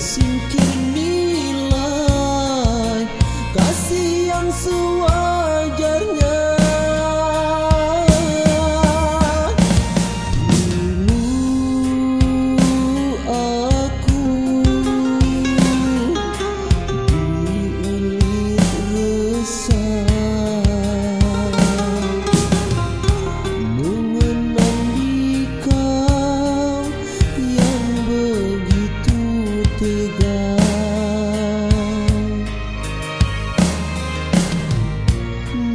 see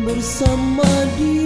bersama dia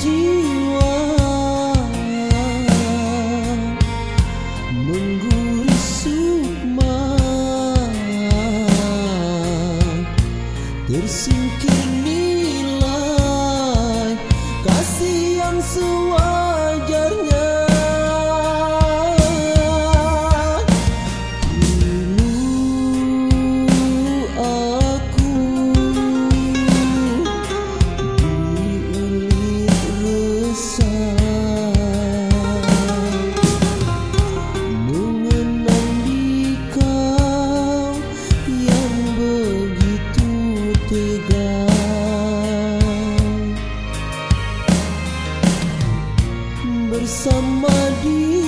jiwa. Tersingkir nilai kasih yang suara bersama dia.